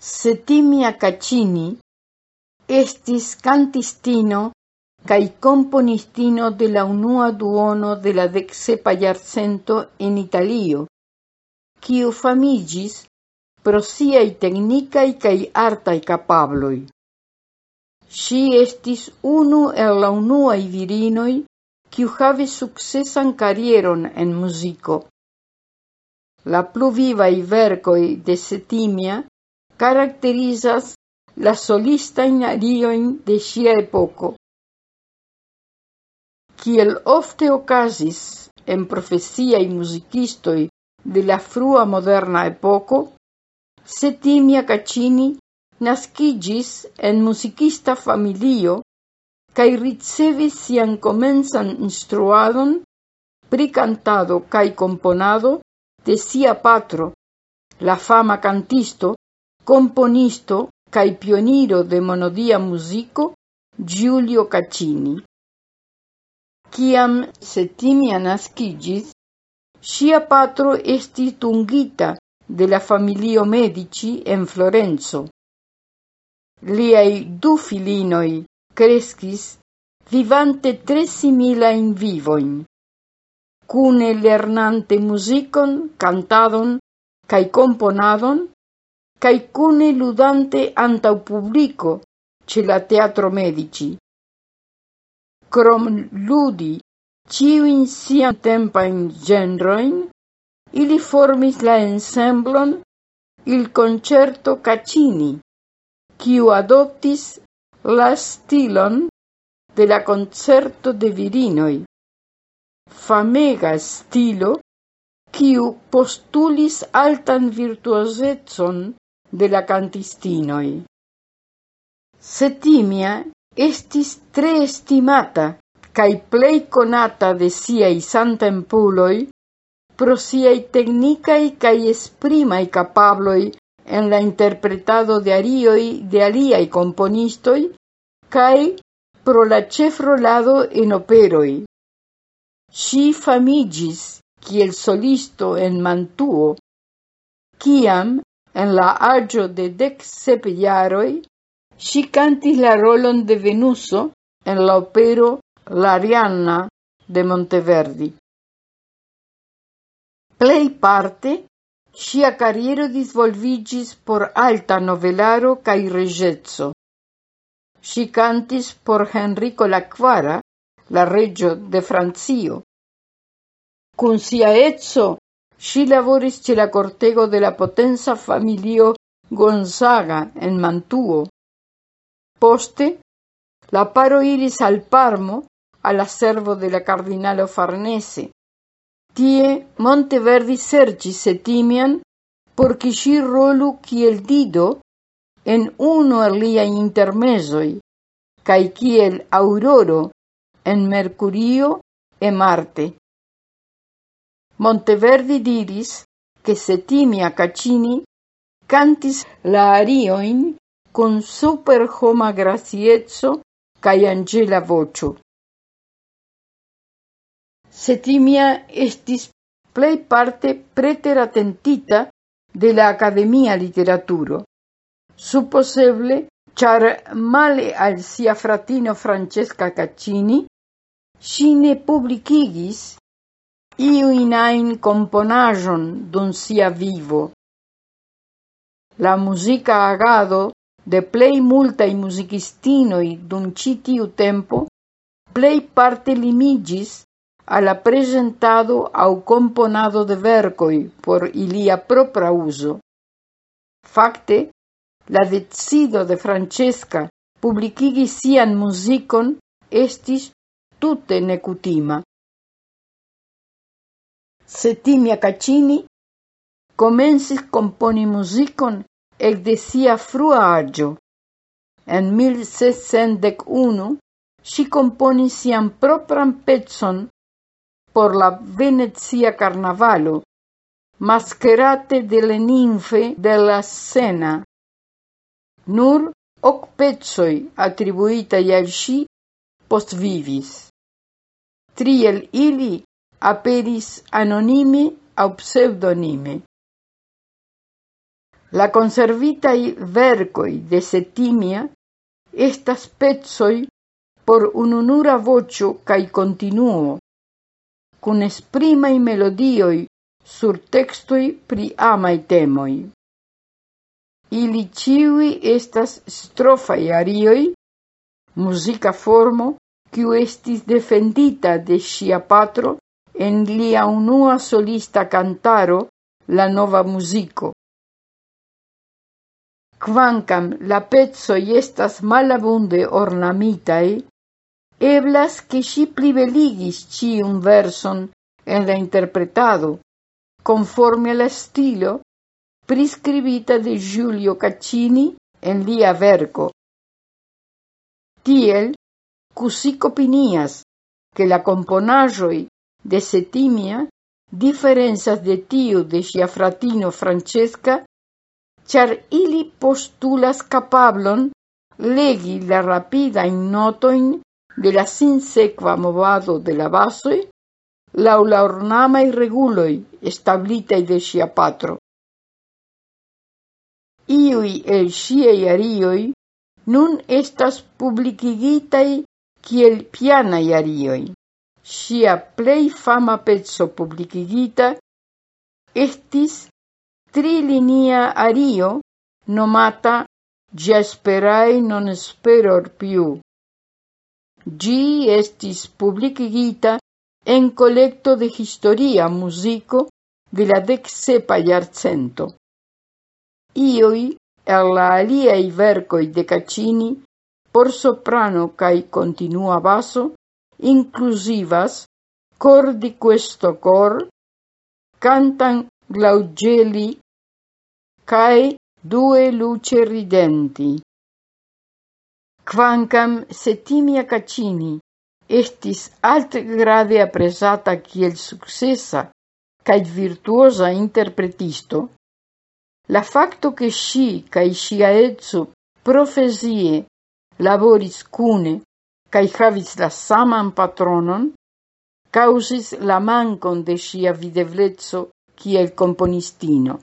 Setimia Caccini estis cantistino cae componistino de la unua duono de la dexepa iarcento en Italio, kiu famigis pro siai technicai cae artai capabloi. Si estis unu el la unuai virinoi kiu havis sukcesan carieron en muziko. La pluvivai verkoj de Setimia caracterizas la solistajn ariojn de sia epoco. Kiel ofte ocasis en profesiaj musicistoi de la frua moderna epoco, Setimia Caccini nascigis en musicista familio cae ricevis sian comensan instruadon pri cantado cae componado de sia patro, la fama cantisto componisto cae pioniro de monodia musico Giulio Caccini. Ciam Setimia nascigis, sia patro esti tungita de la familio Medici en Florenzo. Liai du filinoi crescis vivante tre similajn vivoin, cune lernante musicon, cantadon cae componadon cae cune ludante antau publico ce la Teatro Medici. Crom ludi ciuin sian tempain genroin, ili formis la ensemblon il concerto Caccini, quiu adoptis la stilon de la concerto de virinoi, famega stilo quiu postulis altan virtuosetson de la cantistinoi. Setimia estis tre estimata cae plei conata de siai santempuloi pro siai tecnicae cae esprimae capabloi en la interpretado de arioi de aliai componistoi cae pro la cefrolado en operoi. Si famigis kiel solisto en Mantuo, kiam en la agio de dec sep jaroj ŝi la rolon de Venuso en la opero L'Arianna de Monteverdi. Plei parte sia carriero disvolvigis por alta novelaro cae regezzo. Si cantis por Henrico la la regio de Francio. Cun sia edzo si laboris ce la cortego de la potenza familio Gonzaga en Mantuo, Poste, la paro iris al Parmo, la servo de la cardinalo Farnese. Tie Monteverdi serci setimian por si rolu kiel dido en uno er lia intermesoi, cae kiel auroro en Mercurio e Marte. Monteverdi diris che Settimia Caccini cantis la arioin con super homa graciezzo cae angela vocio. Setimia estis plei parte preteratentita de la Academia Literaturo, supposeble char male al sia fratino Francesca Caccini, si ne publicigis iu inain componajon dun sia vivo. La musica agado de plei multai musicistinoi dun citiu tempo plejparte limigis a la presentado au componado de vercoi por ilia propra uso. Facte, la decido de Francesca publicigi sian muzikon estis tutte necutima. Setimia Caccini comensis componi musicon ec de sia frua agio. En 1601 si komponis sian propran pecon por la Venezia Carnavalo, mascherate delle ninfe della scena. Nur hoc pezzoi attribuitai al si postvivis. vivis. Triel ili aperis anonime au pseudonime. La conservitai vercoi de Setimia estas pezoi por ununura vocio cae continuo, cun esprimai melodioi sur textoi pri amai temoi. Ili ciui estas strofai arioi, musica formo, quiu estis defendita de sia patro en lia unua solista cantaro, la nova musico. Quancam la pezoi estas malabunde ornamitai, eblas che si privilegis ci un verson en la interpretado, conforme al estilo prescribita de Giulio Caccini en lia verco. Tiel, cusic opinias que la componajoi de Settimia, diferencas de tiu de ŝia fratino Francesca, ĉar ili postulas capablon legi la rapidajn notojn de la sinsekva movado de la basoj laŭ la ornamaj reguloj de ŝia patro. Iuj el ŝiaj arioj nun estas publikigitaj kiel pianaj arioj. Sia plei fama pezzo publicigita, estis trilinia ario nomata Giasperai non speror più. Gi estis publicigita en colecto de historia musico de la deksepa iarcento. Ioi, el la aliaj vercoi de Caccini por soprano cae continua baso inclusivas, cor di questo cor, cantan glaugeli, cae due luce ridenti. Quancam Setimia Caccini estis altgrade apresata kiel successa cae virtuosa interpretisto, la facto che sci cae scia etso profesie laboris cune cae havis la saman patronon, causis la mancon de sia videvlezzo kiel componistino.